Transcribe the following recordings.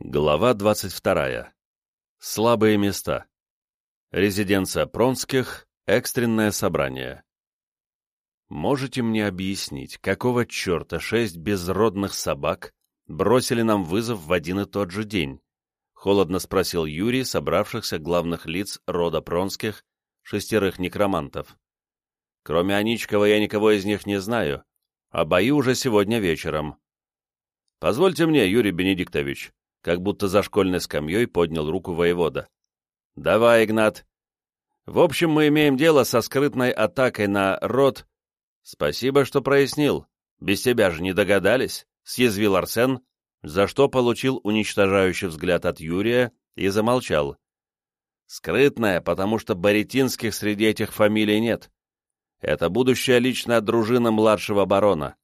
Глава 22. Слабые места. Резиденция Пронских. Экстренное собрание. Можете мне объяснить, какого черта шесть безродных собак бросили нам вызов в один и тот же день? Холодно спросил Юрий, собравшихся главных лиц рода Пронских, шестерых некромантов. Кроме Аничкова я никого из них не знаю, а бои уже сегодня вечером. Позвольте мне, Юрий Бенедиктович, как будто за школьной скамьей поднял руку воевода. «Давай, Игнат. В общем, мы имеем дело со скрытной атакой на род...» «Спасибо, что прояснил. Без тебя же не догадались», — съязвил Арсен, за что получил уничтожающий взгляд от Юрия и замолчал. «Скрытная, потому что баритинских среди этих фамилий нет. Это будущая личная дружина младшего барона.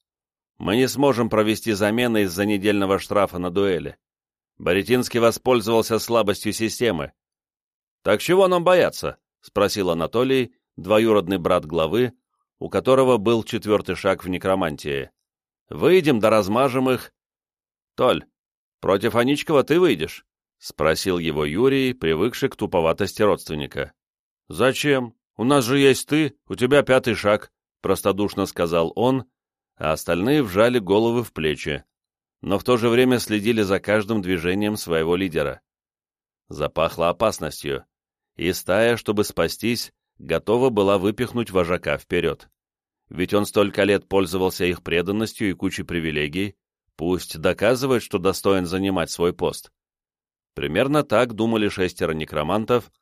Мы не сможем провести замены из-за недельного штрафа на дуэли. Боретинский воспользовался слабостью системы. «Так чего нам бояться?» — спросил Анатолий, двоюродный брат главы, у которого был четвертый шаг в некромантии. «Выйдем да размажем их». «Толь, против Аничкова ты выйдешь?» — спросил его Юрий, привыкший к туповатости родственника. «Зачем? У нас же есть ты, у тебя пятый шаг», — простодушно сказал он, а остальные вжали головы в плечи но в то же время следили за каждым движением своего лидера. Запахло опасностью, и стая, чтобы спастись, готова была выпихнуть вожака вперед. Ведь он столько лет пользовался их преданностью и кучей привилегий, пусть доказывает, что достоин занимать свой пост. Примерно так думали шестеро некромантов,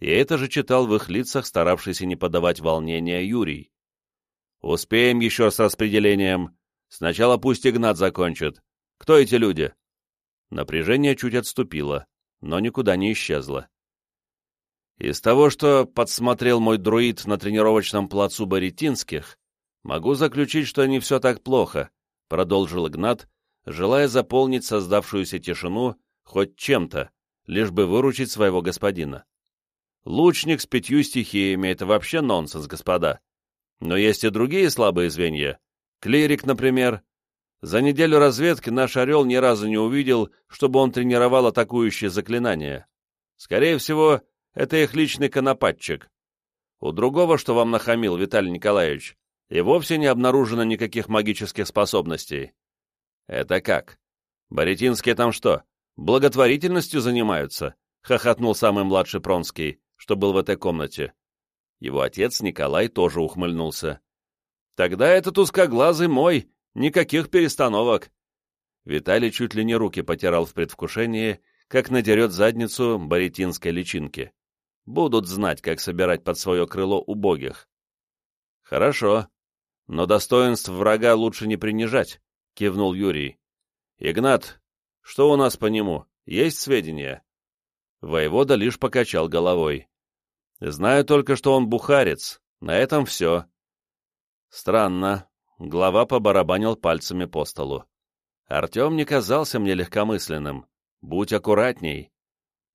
и это же читал в их лицах старавшийся не подавать волнения Юрий. «Успеем еще с распределением. Сначала пусть Игнат закончит. Кто эти люди?» Напряжение чуть отступило, но никуда не исчезло. Из того, что подсмотрел мой друид на тренировочном плацу Баритинских, могу заключить, что не все так плохо, продолжил Игнат, желая заполнить создавшуюся тишину хоть чем-то, лишь бы выручить своего господина. Лучник с пятью стихиями — это вообще нонсенс, господа. Но есть и другие слабые звенья. Клирик, например, за неделю разведки наш «Орел» ни разу не увидел, чтобы он тренировал атакующие заклинания. Скорее всего, это их личный конопатчик. У другого, что вам нахамил, Виталий Николаевич, и вовсе не обнаружено никаких магических способностей. Это как? Боретинские там что, благотворительностью занимаются? Хохотнул самый младший Пронский, что был в этой комнате. Его отец Николай тоже ухмыльнулся. Тогда этот узкоглазый мой, Никаких перестановок. Виталий чуть ли не руки потирал в предвкушении, как надерет задницу баритинской личинки. Будут знать, как собирать под свое крыло убогих. Хорошо, но достоинств врага лучше не принижать, кивнул Юрий. Игнат, что у нас по нему? Есть сведения? Воевода лишь покачал головой. Знаю только, что он бухарец. На этом все. Странно, Глава побарабанил пальцами по столу. Артем не казался мне легкомысленным. Будь аккуратней.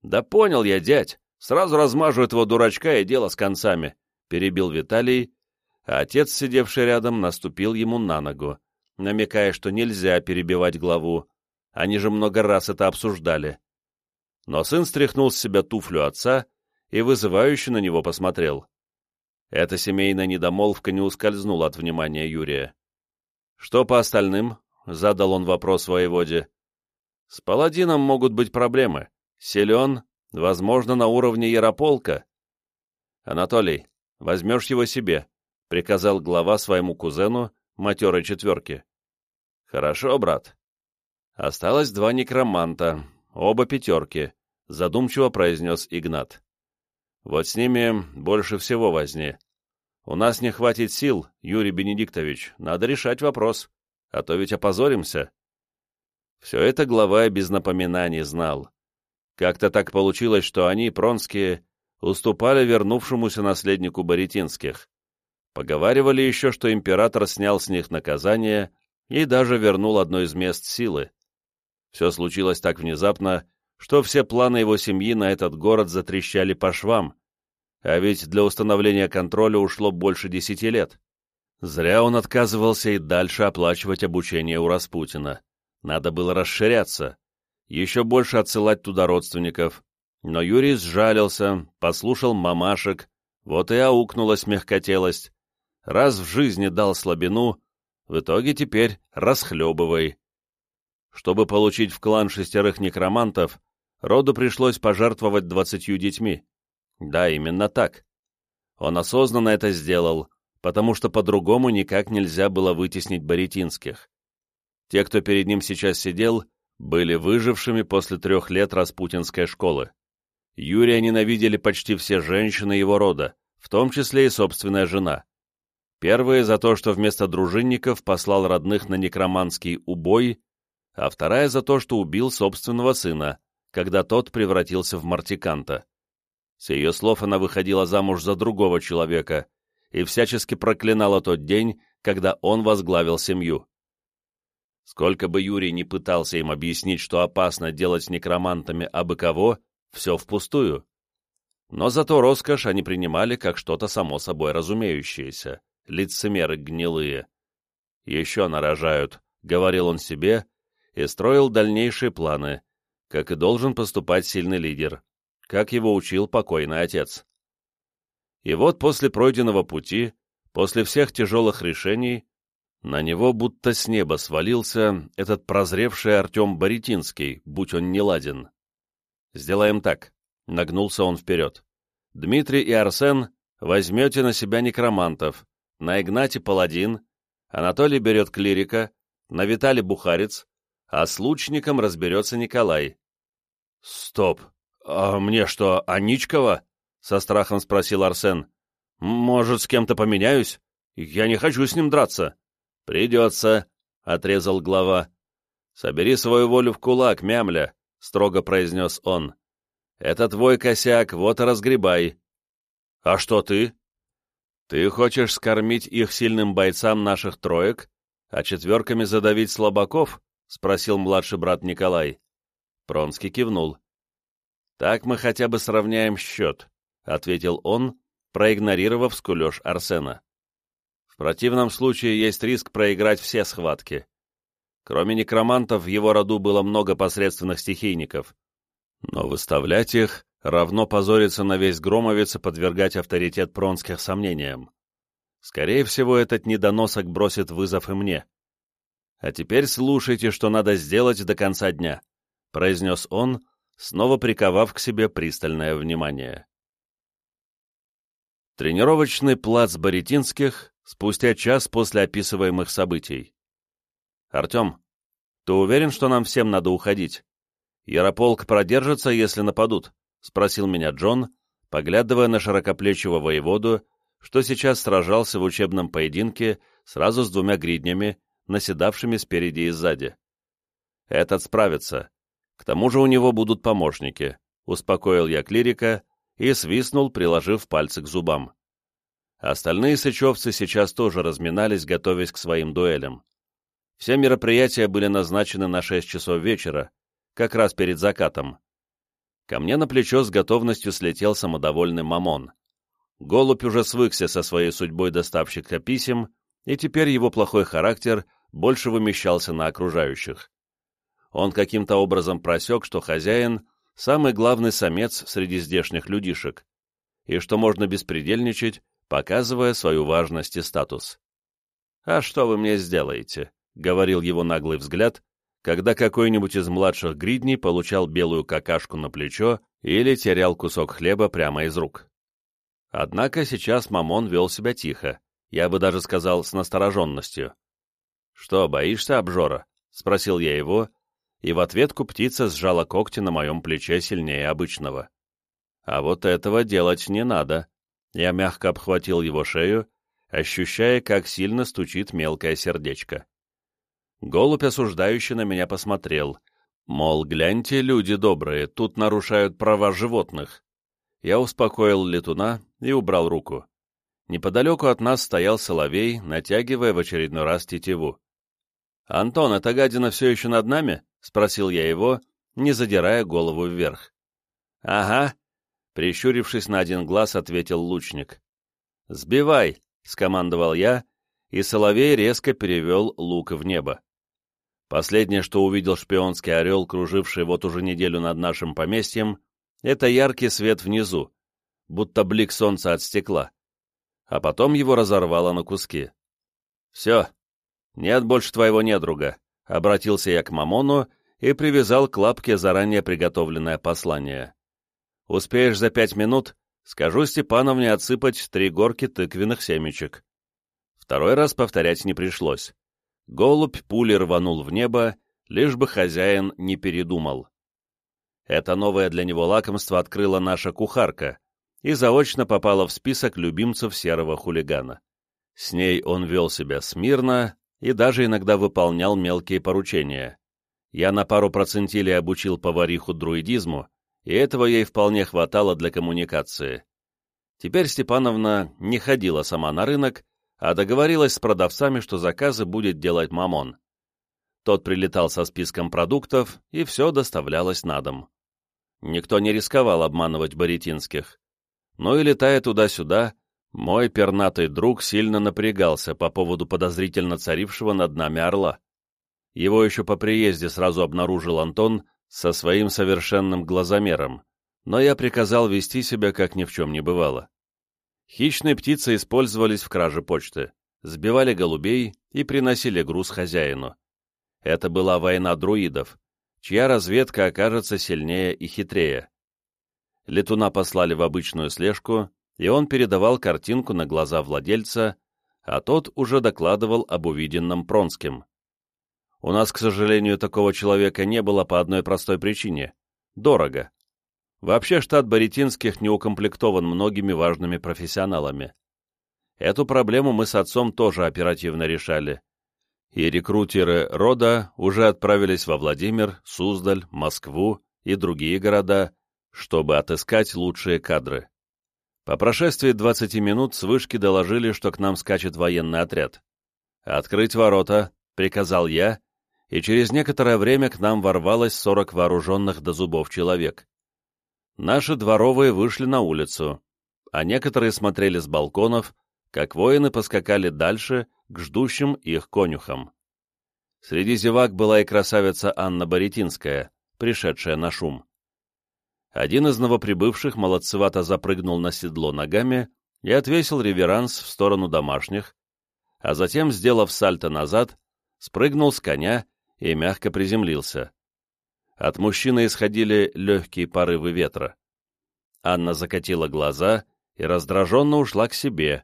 Да понял я, дядь. Сразу размажу этого дурачка и дело с концами. Перебил Виталий, а отец, сидевший рядом, наступил ему на ногу, намекая, что нельзя перебивать главу. Они же много раз это обсуждали. Но сын стряхнул с себя туфлю отца и вызывающе на него посмотрел. Эта семейная недомолвка не ускользнула от внимания Юрия. «Что по остальным?» — задал он вопрос воеводе. «С паладином могут быть проблемы. Силен, возможно, на уровне Ярополка». «Анатолий, возьмешь его себе», — приказал глава своему кузену, матерой четверки. «Хорошо, брат». Осталось два некроманта, оба пятерки, задумчиво произнес Игнат. Вот с ними больше всего возни. У нас не хватит сил, Юрий Бенедиктович, надо решать вопрос, а то ведь опозоримся. Все это глава без напоминаний знал. Как-то так получилось, что они, Пронские, уступали вернувшемуся наследнику Боретинских. Поговаривали еще, что император снял с них наказание и даже вернул одно из мест силы. Все случилось так внезапно, что все планы его семьи на этот город затрещали по швам, а ведь для установления контроля ушло больше десяти лет. Зря он отказывался и дальше оплачивать обучение у Распутина. Надо было расширяться. еще больше отсылать туда родственников. Но Юрий сжалился, послушал мамашек, вот и аукнулась мягкотелость. Раз в жизни дал слабину, в итоге теперь расхлебывай. Чтобы получить в клан шестерых некромантов, роду пришлось пожертвовать двадцатью детьми. Да, именно так. Он осознанно это сделал, потому что по-другому никак нельзя было вытеснить баритинских. Те, кто перед ним сейчас сидел, были выжившими после трех лет распутинской школы. Юрия ненавидели почти все женщины его рода, в том числе и собственная жена. Первая за то, что вместо дружинников послал родных на некроманский убой, а вторая за то, что убил собственного сына, когда тот превратился в мартиканта. С ее слов она выходила замуж за другого человека и всячески проклинала тот день, когда он возглавил семью. Сколько бы Юрий не пытался им объяснить, что опасно делать с некромантами абы кого, все впустую. Но зато роскошь они принимали как что-то само собой разумеющееся, лицемеры гнилые. «Еще нарожают», — говорил он себе, и строил дальнейшие планы, как и должен поступать сильный лидер, как его учил покойный отец. И вот после пройденного пути, после всех тяжелых решений, на него будто с неба свалился этот прозревший Артем Боритинский, будь он не ладен. «Сделаем так», — нагнулся он вперед. «Дмитрий и Арсен возьмете на себя некромантов, на Игнате паладин, Анатолий берет клирика, на Виталий бухарец, а с лучником разберется Николай». «Стоп! А мне что, Аничкова?» — со страхом спросил Арсен. «Может, с кем-то поменяюсь? Я не хочу с ним драться». «Придется», — отрезал глава. «Собери свою волю в кулак, мямля», — строго произнес он. «Это твой косяк, вот и разгребай». «А что ты?» «Ты хочешь скормить их сильным бойцам наших троек, а четверками задавить слабаков?» — спросил младший брат Николай. Пронский кивнул. «Так мы хотя бы сравняем счет», — ответил он, проигнорировав скулеж Арсена. В противном случае есть риск проиграть все схватки. Кроме некромантов, в его роду было много посредственных стихийников. Но выставлять их равно позориться на весь Громовец и подвергать авторитет Пронских сомнениям. Скорее всего, этот недоносок бросит вызов и мне. А теперь слушайте, что надо сделать до конца дня, — произнес он, снова приковав к себе пристальное внимание. Тренировочный плац Боретинских спустя час после описываемых событий. «Артем, ты уверен, что нам всем надо уходить? Ярополк продержится, если нападут?» — спросил меня Джон, поглядывая на широкоплечего воеводу, что сейчас сражался в учебном поединке сразу с двумя гриднями, наседавшими спереди и сзади. «Этот справится. К тому же у него будут помощники», — успокоил я клирика и свистнул, приложив пальцы к зубам. Остальные сычевцы сейчас тоже разминались, готовясь к своим дуэлям. Все мероприятия были назначены на 6 часов вечера, как раз перед закатом. Ко мне на плечо с готовностью слетел самодовольный Мамон. Голубь уже свыкся со своей судьбой доставщика писем, и теперь его плохой характер больше вымещался на окружающих. Он каким-то образом просек, что хозяин — самый главный самец среди здешних людишек, и что можно беспредельничать, показывая свою важность и статус. «А что вы мне сделаете?» — говорил его наглый взгляд, когда какой-нибудь из младших гридней получал белую какашку на плечо или терял кусок хлеба прямо из рук. Однако сейчас Мамон вел себя тихо, я бы даже сказал, с настороженностью. «Что, боишься обжора?» — спросил я его, и в ответку птица сжала когти на моем плече сильнее обычного. «А вот этого делать не надо», я мягко обхватил его шею, ощущая, как сильно стучит мелкое сердечко. Голубь осуждающий на меня посмотрел. Мол, гляньте, люди добрые, тут нарушают права животных. Я успокоил летуна и убрал руку. Неподалеку от нас стоял соловей, натягивая в очередной раз тетиву. «Антон, эта гадина все еще над нами?» — спросил я его, не задирая голову вверх. «Ага», Прищурившись на один глаз, ответил лучник. «Сбивай!» — скомандовал я, и Соловей резко перевел лук в небо. Последнее, что увидел шпионский орел, круживший вот уже неделю над нашим поместьем, это яркий свет внизу, будто блик солнца от стекла. А потом его разорвало на куски. «Все, нет больше твоего недруга», — обратился я к Мамону и привязал к лапке заранее приготовленное послание. «Успеешь за пять минут, скажу Степановне отсыпать три горки тыквенных семечек». Второй раз повторять не пришлось. Голубь пули рванул в небо, лишь бы хозяин не передумал. Это новое для него лакомство открыла наша кухарка и заочно попала в список любимцев серого хулигана. С ней он вел себя смирно и даже иногда выполнял мелкие поручения. Я на пару процентилей обучил повариху друидизму, и этого ей вполне хватало для коммуникации. Теперь Степановна не ходила сама на рынок, а договорилась с продавцами, что заказы будет делать Мамон. Тот прилетал со списком продуктов, и все доставлялось на дом. Никто не рисковал обманывать Боретинских. Ну и летая туда-сюда, мой пернатый друг сильно напрягался по поводу подозрительно царившего над нами орла. Его еще по приезде сразу обнаружил Антон со своим совершенным глазомером, но я приказал вести себя, как ни в чем не бывало. Хищные птицы использовались в краже почты, сбивали голубей и приносили груз хозяину. Это была война друидов, чья разведка окажется сильнее и хитрее. Летуна послали в обычную слежку, и он передавал картинку на глаза владельца, а тот уже докладывал об увиденном Пронским. У нас, к сожалению, такого человека не было по одной простой причине — дорого. Вообще штат Боретинских не укомплектован многими важными профессионалами. Эту проблему мы с отцом тоже оперативно решали. И рекрутеры рода уже отправились во Владимир, Суздаль, Москву и другие города, чтобы отыскать лучшие кадры. По прошествии 20 минут с вышки доложили, что к нам скачет военный отряд. «Открыть ворота», — приказал я, и через некоторое время к нам ворвалось 40 вооруженных до зубов человек. Наши дворовые вышли на улицу, а некоторые смотрели с балконов, как воины поскакали дальше к ждущим их конюхам. Среди зевак была и красавица Анна Боретинская, пришедшая на шум. Один из новоприбывших молодцевато запрыгнул на седло ногами и отвесил реверанс в сторону домашних, а затем, сделав сальто назад, спрыгнул с коня и мягко приземлился. От мужчины исходили легкие порывы ветра. Анна закатила глаза и раздраженно ушла к себе,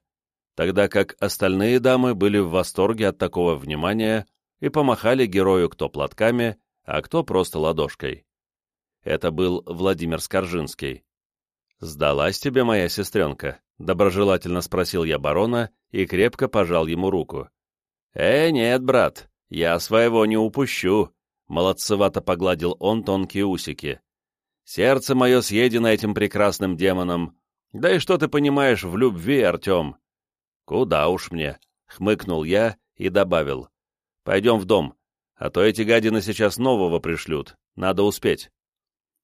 тогда как остальные дамы были в восторге от такого внимания и помахали герою кто платками, а кто просто ладошкой. Это был Владимир Скоржинский. «Сдалась тебе моя сестренка?» — доброжелательно спросил я барона и крепко пожал ему руку. «Э, нет, брат, я своего не упущу», Молодцевато погладил он тонкие усики. «Сердце мое съедено этим прекрасным демоном. Да и что ты понимаешь в любви, Артем?» «Куда уж мне», — хмыкнул я и добавил. «Пойдем в дом, а то эти гадины сейчас нового пришлют. Надо успеть».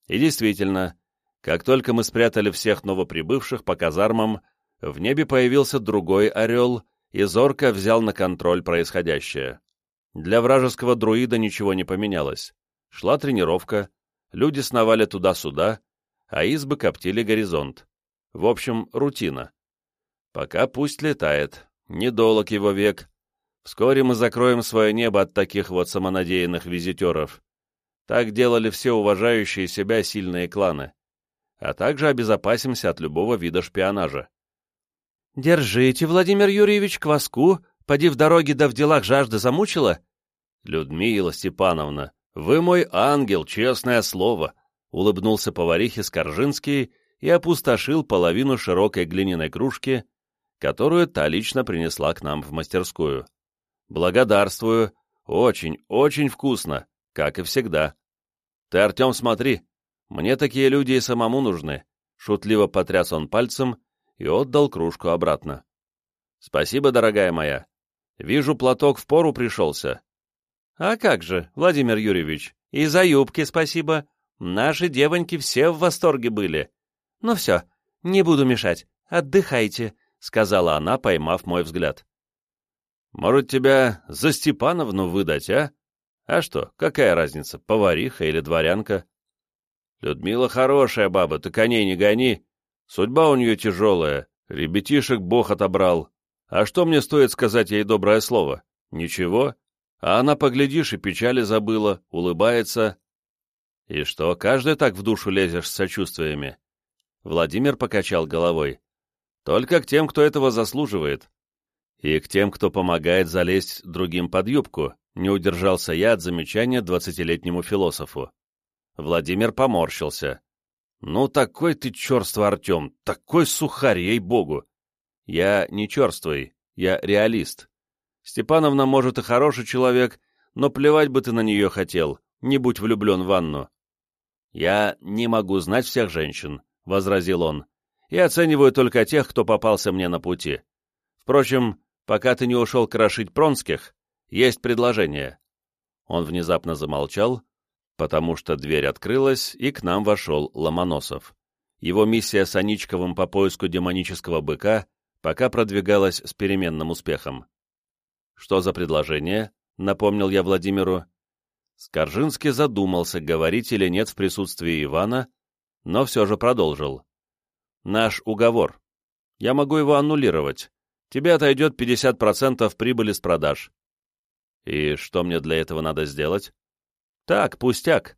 И действительно, как только мы спрятали всех новоприбывших по казармам, в небе появился другой орел и зорко взял на контроль происходящее. Для вражеского друида ничего не поменялось. Шла тренировка, люди сновали туда-сюда, а избы коптили горизонт. В общем, рутина. Пока пусть летает, недолг его век. Вскоре мы закроем свое небо от таких вот самонадеянных визитеров. Так делали все уважающие себя сильные кланы. А также обезопасимся от любого вида шпионажа. «Держите, Владимир Юрьевич, кваску, поди в дороге да в делах жажда замучила?» «Людмила Степановна, вы мой ангел, честное слово!» — улыбнулся поварихе Скоржинский и опустошил половину широкой глиняной кружки, которую та лично принесла к нам в мастерскую. «Благодарствую. Очень, очень вкусно, как и всегда. Ты, Артем, смотри, мне такие люди и самому нужны». Шутливо потряс он пальцем и отдал кружку обратно. «Спасибо, дорогая моя. Вижу, платок в пору пришелся. «А как же, Владимир Юрьевич, и за юбки спасибо. Наши девоньки все в восторге были. Ну все, не буду мешать, отдыхайте», — сказала она, поймав мой взгляд. «Может, тебя за Степановну выдать, а?» А что, какая разница, повариха или дворянка? Людмила хорошая баба, ты коней не гони. Судьба у нее тяжелая, ребятишек Бог отобрал. А что мне стоит сказать ей доброе слово? Ничего. А она, поглядишь, и печали забыла, улыбается. И что, каждый так в душу лезешь с сочувствиями? Владимир покачал головой. Только к тем, кто этого заслуживает. И к тем, кто помогает залезть другим под юбку, не удержался я от замечания двадцатилетнему философу. Владимир поморщился. «Ну, такой ты черствый, Артем, такой сухарь, ей-богу! Я не черствый, я реалист. Степановна, может, и хороший человек, но плевать бы ты на нее хотел, не будь влюблен в Анну». «Я не могу знать всех женщин», — возразил он, «и оцениваю только тех, кто попался мне на пути. Впрочем, пока ты не ушел крошить Пронских, есть предложение». Он внезапно замолчал, потому что дверь открылась, и к нам вошел Ломоносов. Его миссия с Аничковым по поиску демонического быка пока продвигалась с переменным успехом. «Что за предложение?» — напомнил я Владимиру. Скоржинский задумался, говорить или нет в присутствии Ивана, но все же продолжил. «Наш уговор. Я могу его аннулировать. Тебе отойдет 50% прибыли с продаж». «И что мне для этого надо сделать?» Так, пустяк.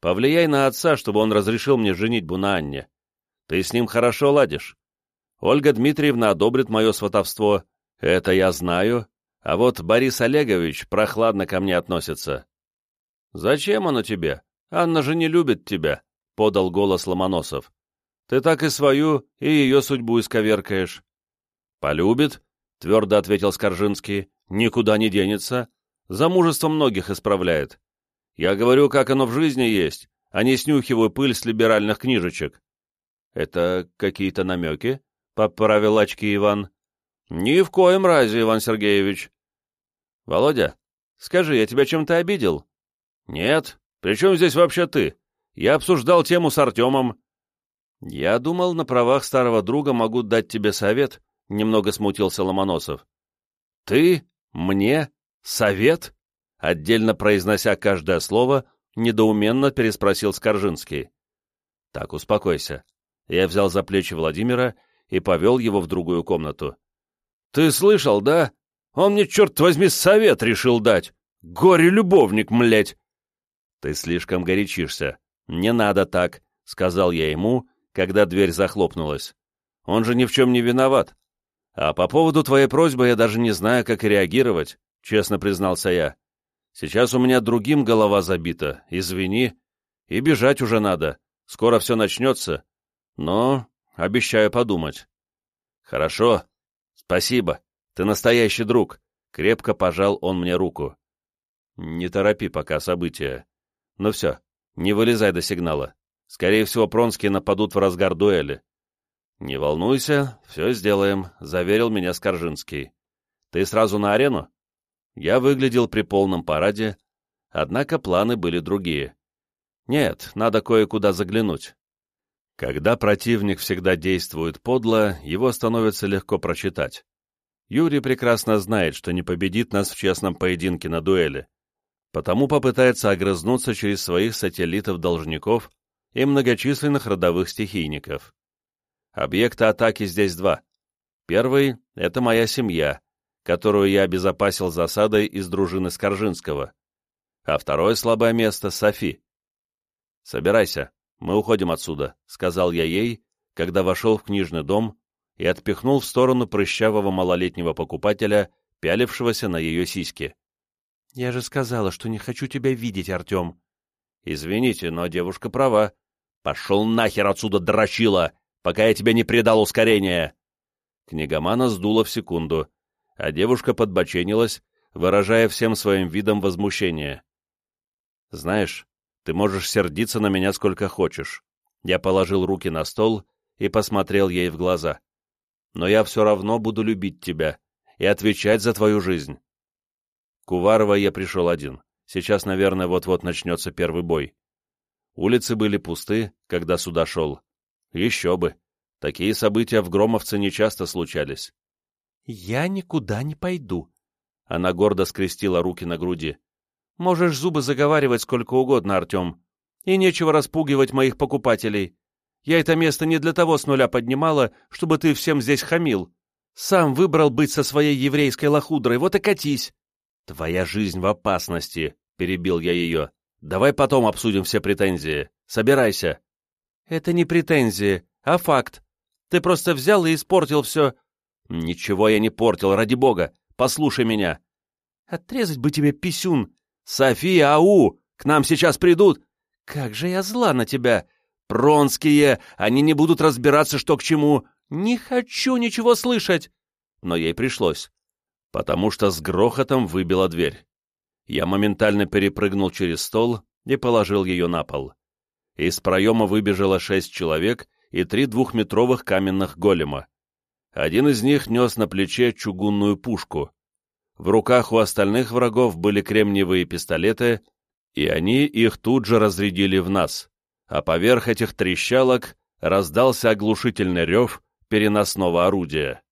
Повлияй на отца, чтобы он разрешил мне женитьбу на Анне. Ты с ним хорошо ладишь. Ольга Дмитриевна одобрит мое сватовство. Это я знаю. А вот Борис Олегович прохладно ко мне относится. «Зачем оно тебе? Анна же не любит тебя», — подал голос Ломоносов. «Ты так и свою, и ее судьбу исковеркаешь». «Полюбит», — твердо ответил Скоржинский, — «никуда не денется. Замужество многих исправляет. Я говорю, как оно в жизни есть, а не снюхиваю пыль с либеральных книжечек. Это какие-то намеки? Поправил очки Иван. Ни в коем разе, Иван Сергеевич. Володя, скажи, я тебя чем-то обидел? Нет. При чем здесь вообще ты? Я обсуждал тему с Артемом. Я думал, на правах старого друга могу дать тебе совет, немного смутился Ломоносов. Ты? Мне? Совет? Отдельно произнося каждое слово, недоуменно переспросил Скоржинский. «Так, успокойся». Я взял за плечи Владимира и повел его в другую комнату. «Ты слышал, да? Он мне, черт возьми, совет решил дать! Горе-любовник, млять!» «Ты слишком горячишься. Не надо так», — сказал я ему, когда дверь захлопнулась. «Он же ни в чем не виноват. А по поводу твоей просьбы я даже не знаю, как реагировать», — честно признался я. Сейчас у меня другим голова забита, извини. И бежать уже надо, скоро все начнется. Но обещаю подумать. Хорошо, спасибо, ты настоящий друг. Крепко пожал он мне руку. Не торопи пока события. Ну все, не вылезай до сигнала. Скорее всего, Пронские нападут в разгар дуэли. «Не волнуйся, все сделаем», — заверил меня Скоржинский. «Ты сразу на арену?» Я выглядел при полном параде, однако планы были другие. Нет, надо кое-куда заглянуть. Когда противник всегда действует подло, его становится легко прочитать. Юрий прекрасно знает, что не победит нас в честном поединке на дуэли, потому попытается огрызнуться через своих сателлитов-должников и многочисленных родовых стихийников. Объекты атаки здесь два. Первый — это моя семья, которую я обезопасил засадой из дружины Скоржинского, а второе слабое место — Софи. «Собирайся, мы уходим отсюда», — сказал я ей, когда вошел в книжный дом и отпихнул в сторону прыщавого малолетнего покупателя, пялившегося на ее сиськи. «Я же сказала, что не хочу тебя видеть, Артем». «Извините, но девушка права. Пошел нахер отсюда, дрочила, пока я тебя не придал ускорения!» Книгомана сдуло в секунду, а девушка подбоченилась, выражая всем своим видом возмущение. «Знаешь, ты можешь сердиться на меня сколько хочешь». Я положил руки на стол и посмотрел ей в глаза. «Но я все равно буду любить тебя и отвечать за твою жизнь». К я пришел один. Сейчас, наверное, вот-вот начнется первый бой. Улицы были пусты, когда сюда шел. Еще бы. Такие события в Громовце нечасто случались. «Я никуда не пойду». Она гордо скрестила руки на груди. Можешь зубы заговаривать сколько угодно, Артем. И нечего распугивать моих покупателей. Я это место не для того с нуля поднимала, чтобы ты всем здесь хамил. Сам выбрал быть со своей еврейской лохудрой, вот и катись. Твоя жизнь в опасности, — перебил я ее. Давай потом обсудим все претензии. Собирайся. Это не претензии, а факт. Ты просто взял и испортил все. Ничего я не портил, ради бога. Послушай меня. Отрезать бы тебе писюн. София, ау! К нам сейчас придут. Как же я зла на тебя. Пронские, они не будут разбираться, что к чему. Не хочу ничего слышать. Но ей пришлось. Потому что с грохотом выбила дверь. Я моментально перепрыгнул через стол и положил ее на пол. Из проема выбежало шесть человек и три двухметровых каменных голема. Один из них нес на плече чугунную пушку. В руках у остальных врагов были кремниевые пистолеты, и они их тут же разрядили в нас, а поверх этих трещалок раздался оглушительный рев переносного орудия.